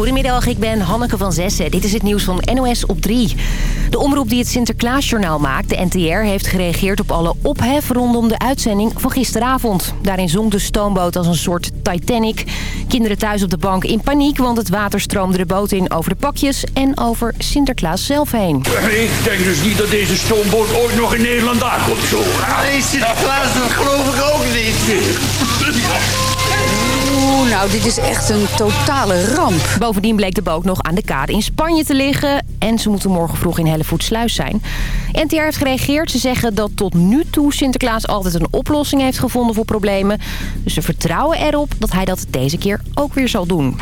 Goedemiddag, ik ben Hanneke van Zessen. Dit is het nieuws van NOS op 3. De omroep die het Sinterklaasjournaal maakt, de NTR... heeft gereageerd op alle ophef rondom de uitzending van gisteravond. Daarin zonk de stoomboot als een soort Titanic. Kinderen thuis op de bank in paniek... want het water stroomde de boot in over de pakjes... en over Sinterklaas zelf heen. Ik denk dus niet dat deze stoomboot ooit nog in Nederland aankomt. Zo. Nee, Sinterklaas, dat geloof ik ook niet. Nou, dit is echt een totale ramp. Bovendien bleek de boot nog aan de kade in Spanje te liggen... en ze moeten morgen vroeg in Hellevoetsluis zijn. NTR heeft gereageerd. Ze zeggen dat tot nu toe Sinterklaas altijd een oplossing heeft gevonden voor problemen. Dus ze vertrouwen erop dat hij dat deze keer ook weer zal doen.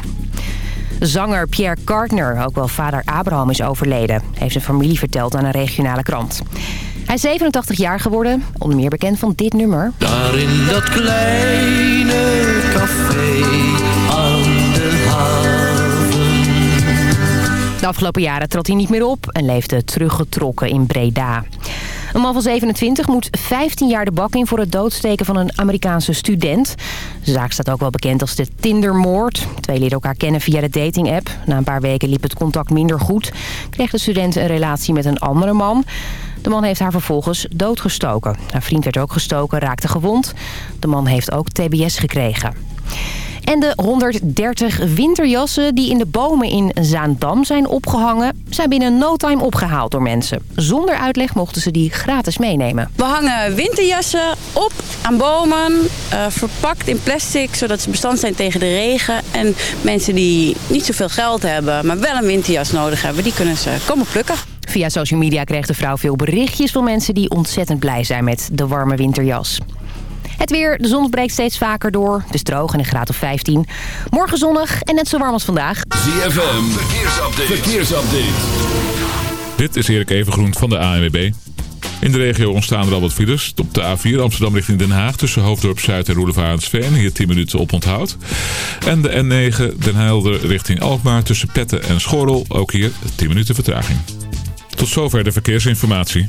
Zanger Pierre Gardner, ook wel vader Abraham, is overleden. Heeft zijn familie verteld aan een regionale krant. Hij is 87 jaar geworden, onder meer bekend van dit nummer. Daar in dat kleine café aan de haven. De afgelopen jaren trad hij niet meer op en leefde teruggetrokken in Breda. Een man van 27 moet 15 jaar de bak in voor het doodsteken van een Amerikaanse student. De zaak staat ook wel bekend als de Tindermoord. Twee leerden elkaar kennen via de datingapp. Na een paar weken liep het contact minder goed. Kreeg de student een relatie met een andere man. De man heeft haar vervolgens doodgestoken. Haar vriend werd ook gestoken, raakte gewond. De man heeft ook TBS gekregen. En de 130 winterjassen die in de bomen in Zaandam zijn opgehangen... zijn binnen no time opgehaald door mensen. Zonder uitleg mochten ze die gratis meenemen. We hangen winterjassen op aan bomen, eh, verpakt in plastic... zodat ze bestand zijn tegen de regen. En mensen die niet zoveel geld hebben, maar wel een winterjas nodig hebben... die kunnen ze komen plukken. Via social media kreeg de vrouw veel berichtjes van mensen die ontzettend blij zijn met de warme winterjas. Het weer, de zon breekt steeds vaker door. Het is droog en een graad of 15. Morgen zonnig en net zo warm als vandaag. ZFM, verkeersupdate. verkeersupdate. Dit is Erik Evengroen van de ANWB. In de regio ontstaan er al wat files. Op de A4 Amsterdam richting Den Haag tussen Hoofddorp Zuid en Roelevarensveen. Hier 10 minuten op onthoud. En de N9 Den Helder richting Alkmaar tussen Petten en Schorrel. Ook hier 10 minuten vertraging. Tot zover de verkeersinformatie.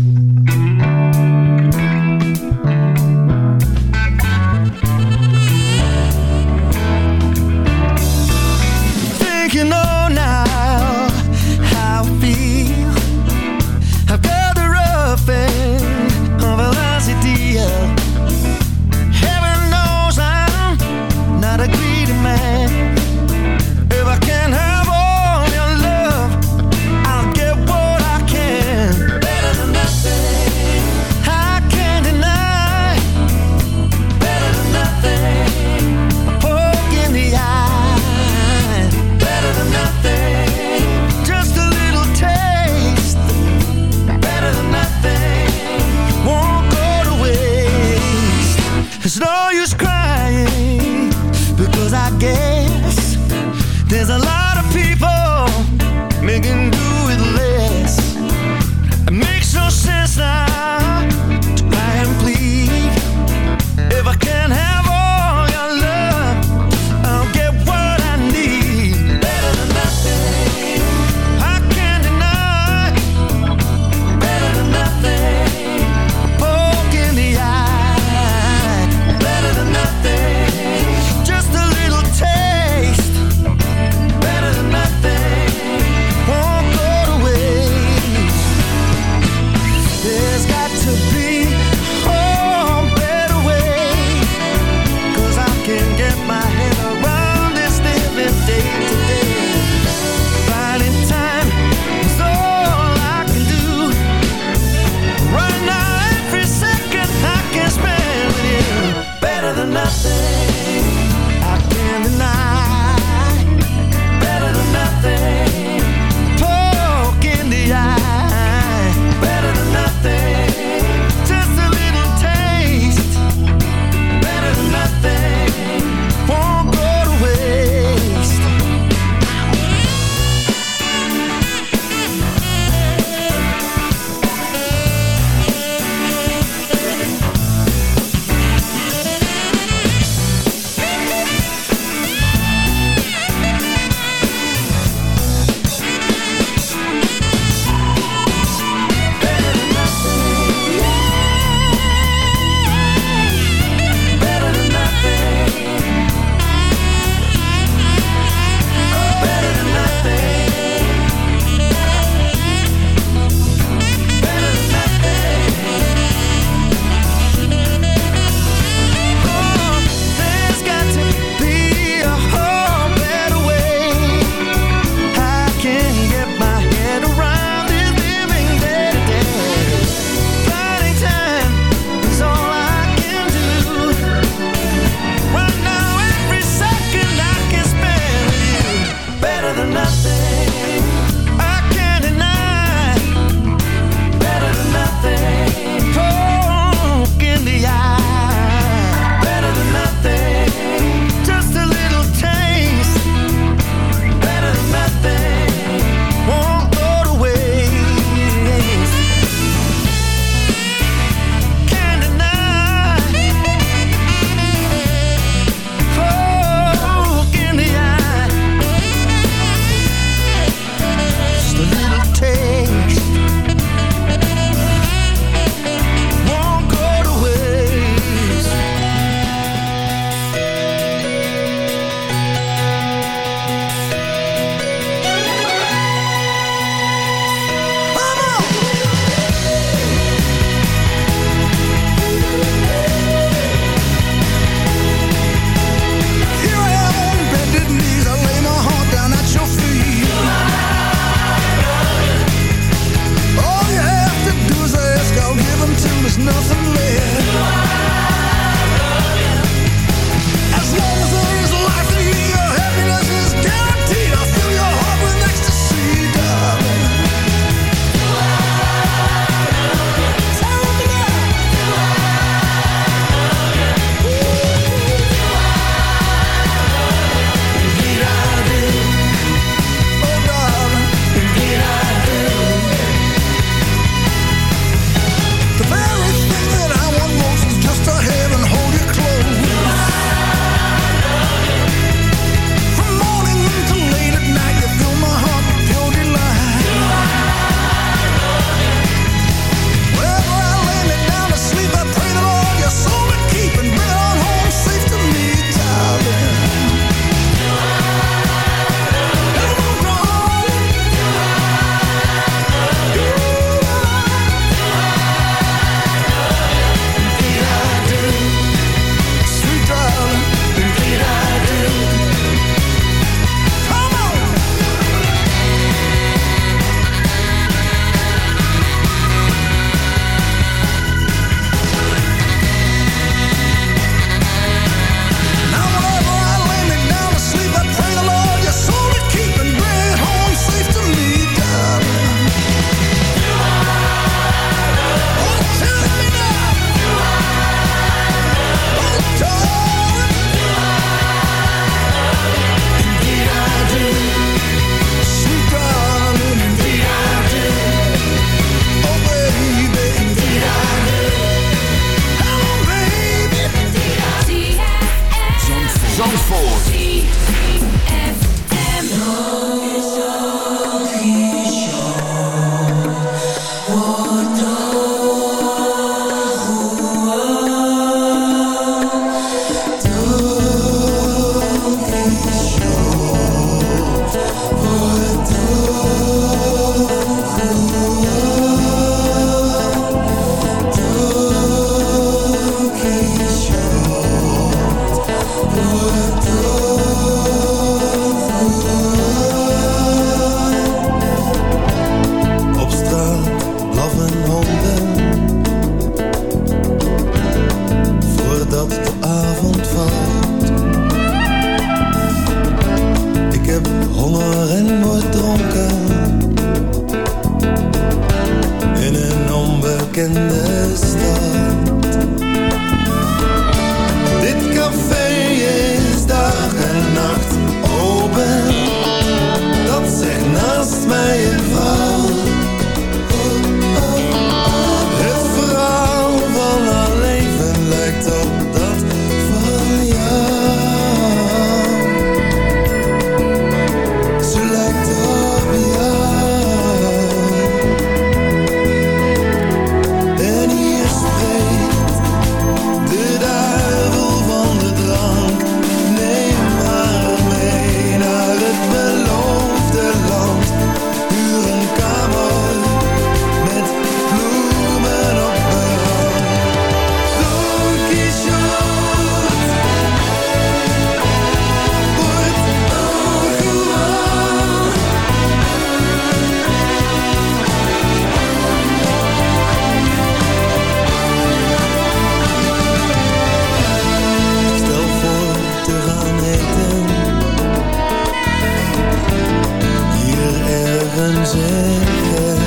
Weekend.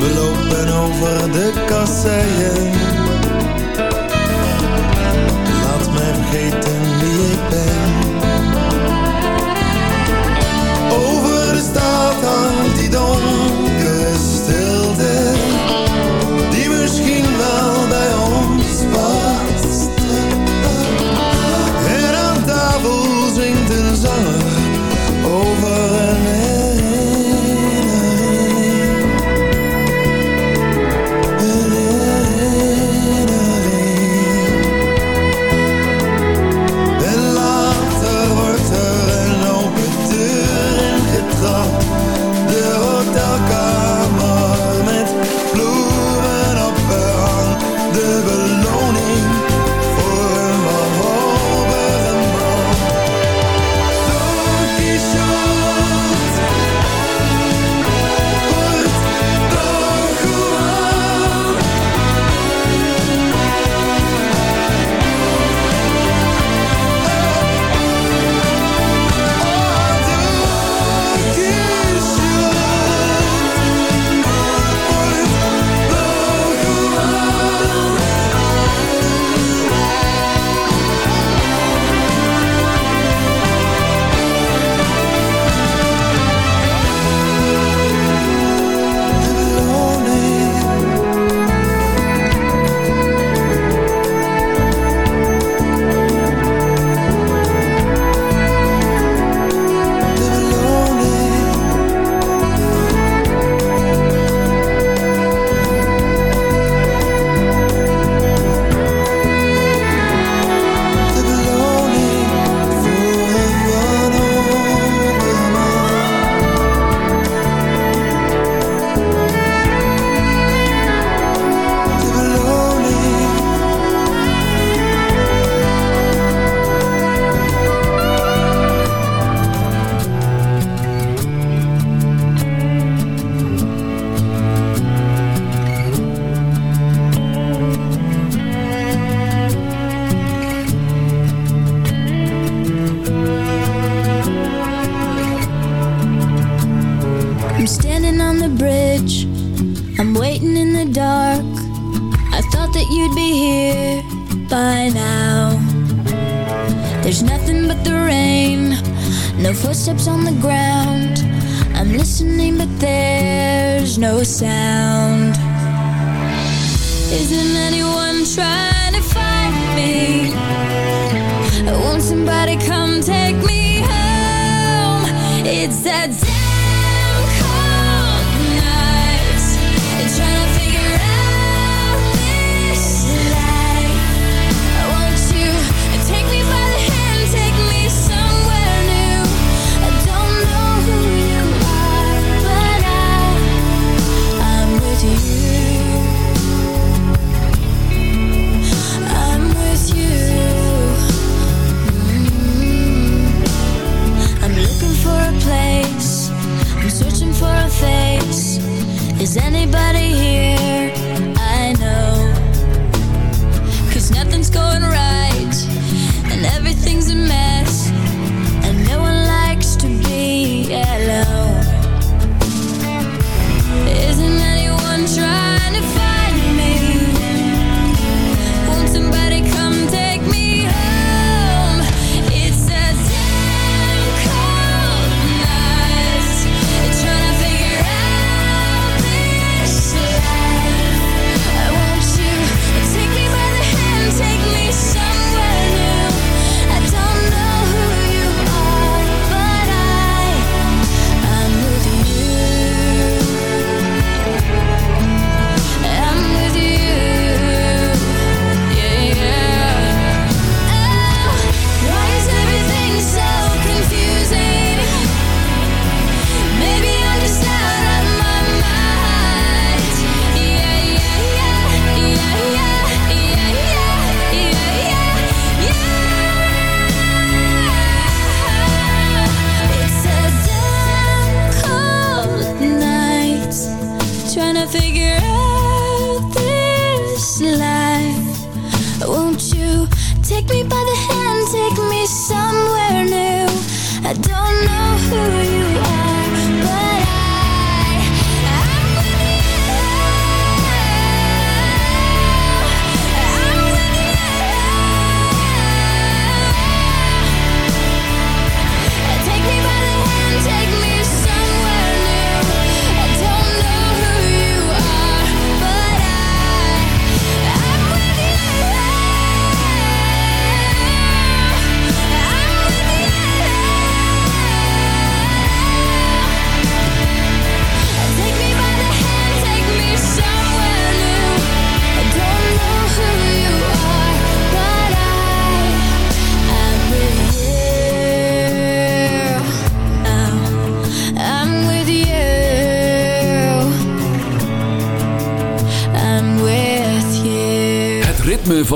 We lopen over de kasseien.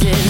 dancing.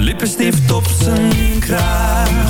lippenstift op zijn kraag.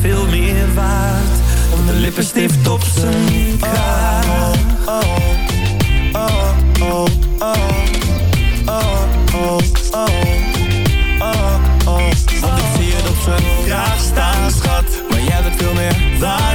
Veel meer waard? Om de lippenstift op zijn kraag. oh, oh, oh, oh, oh, oh, oh, oh, oh. Ik zie het op zijn kraag staan, schat. Maar jij bent veel meer waard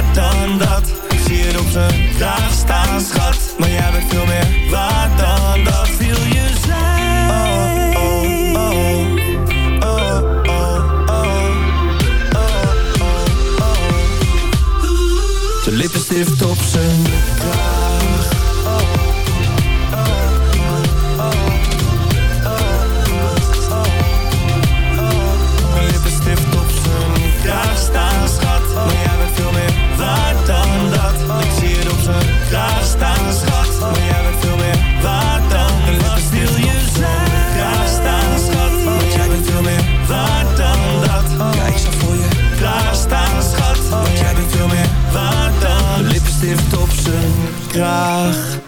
lippenstift op zijn Kraag.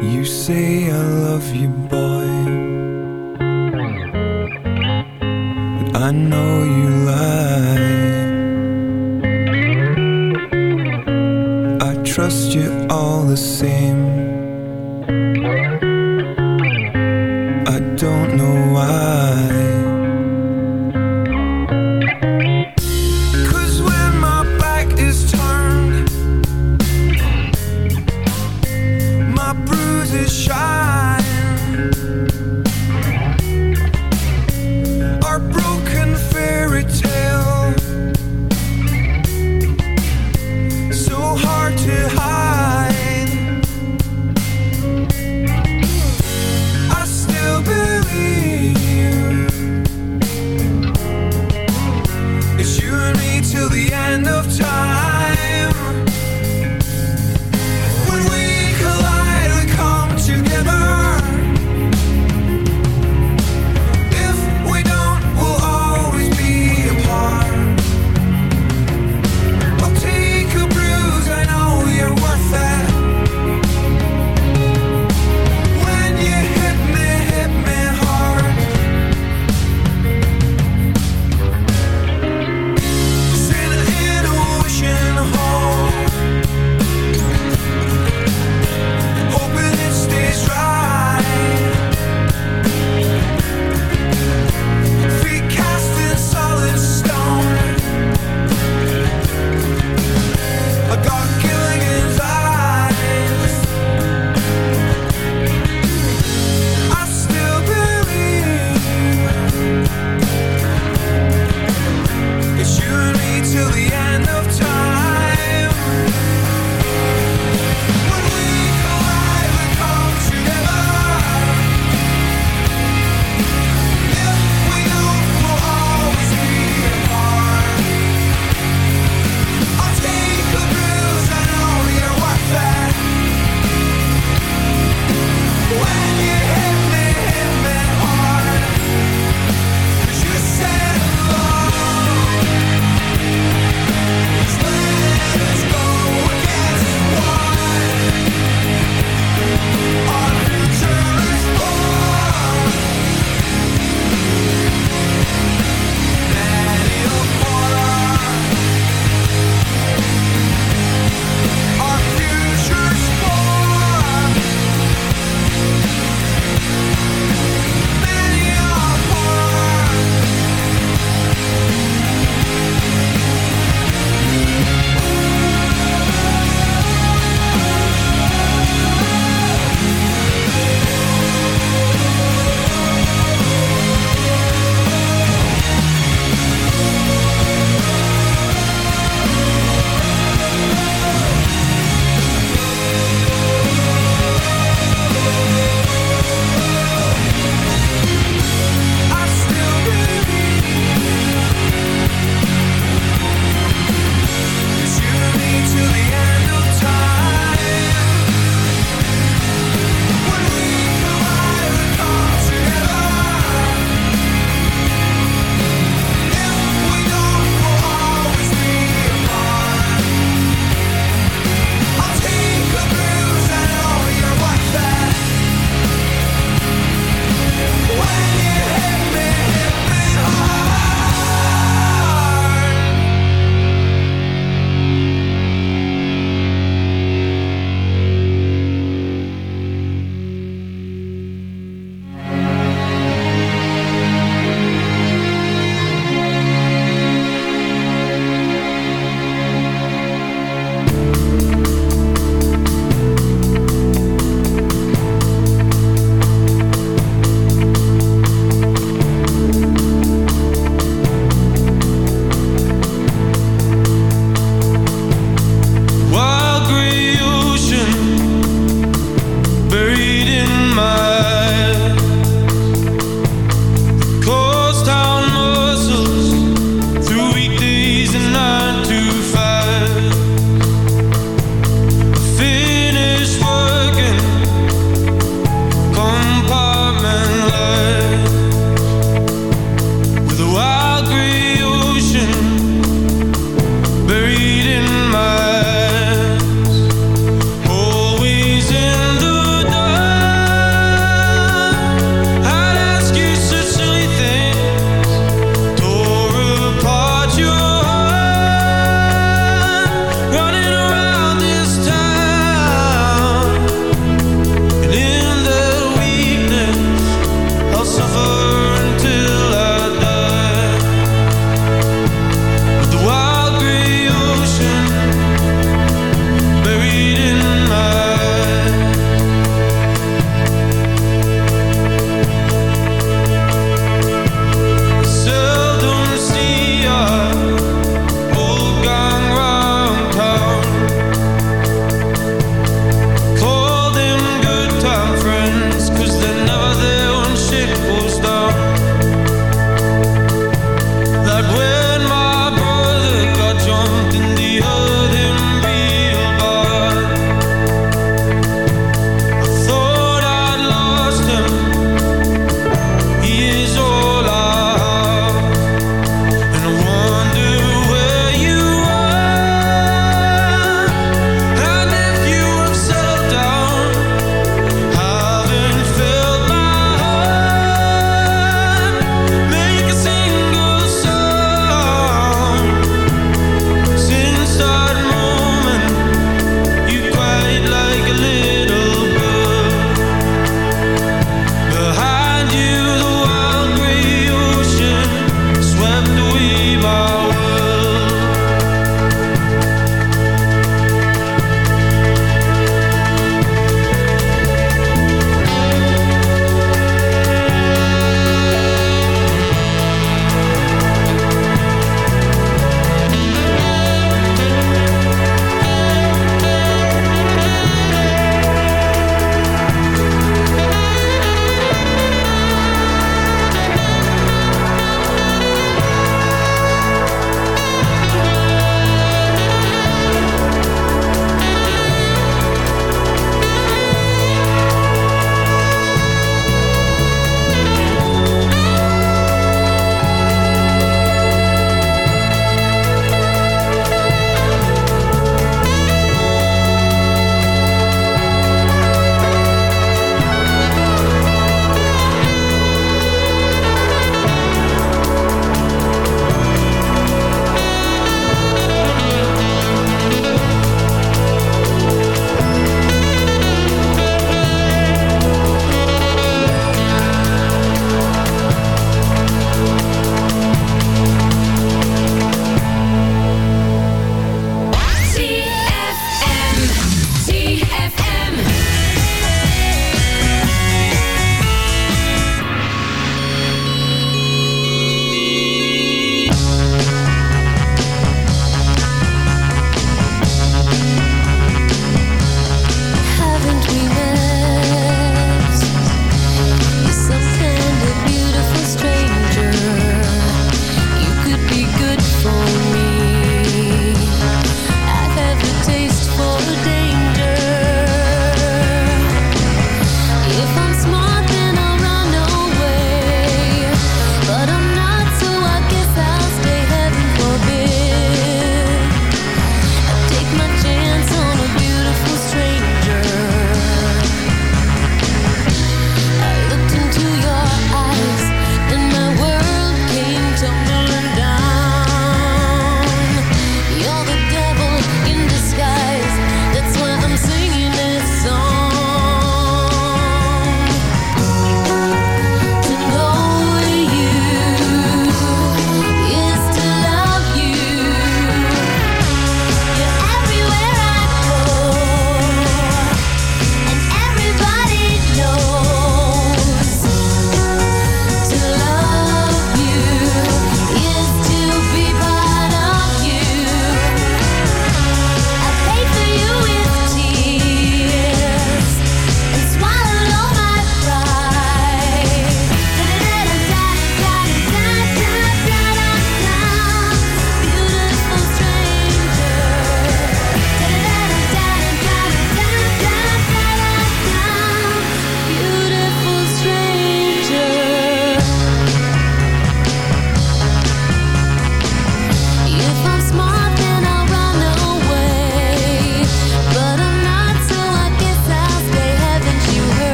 You say I love you, boy. But I know you lie. I trust you all the same.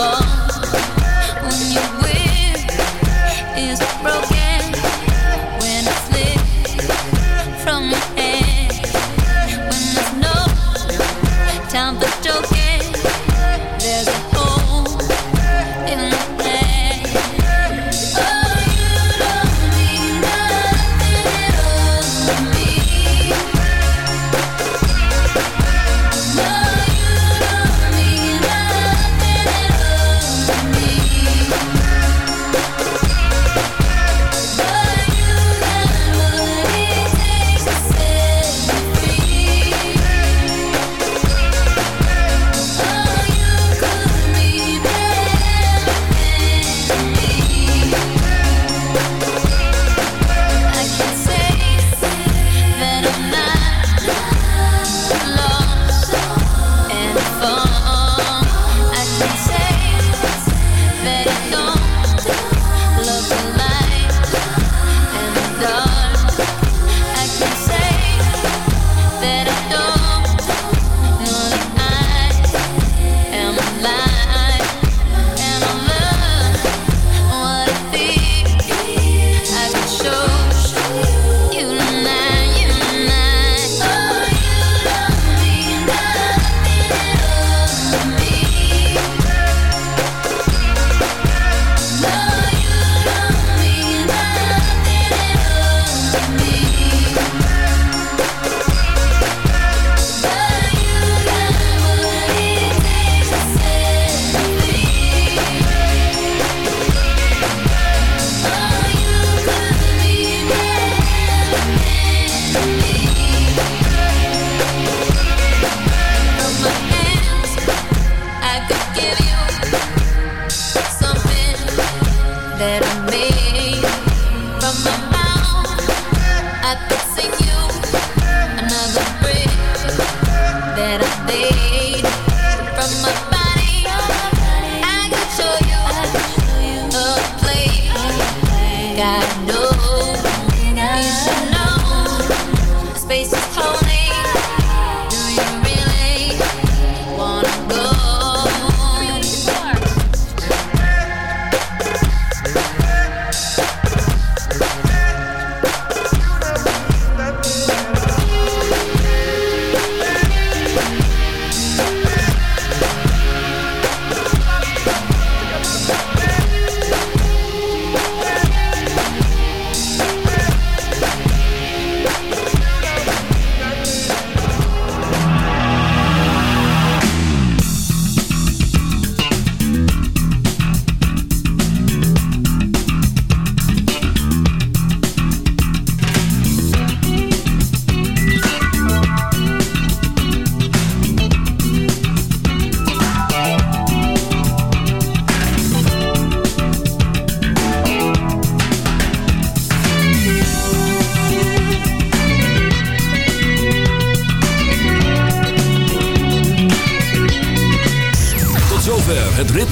봐.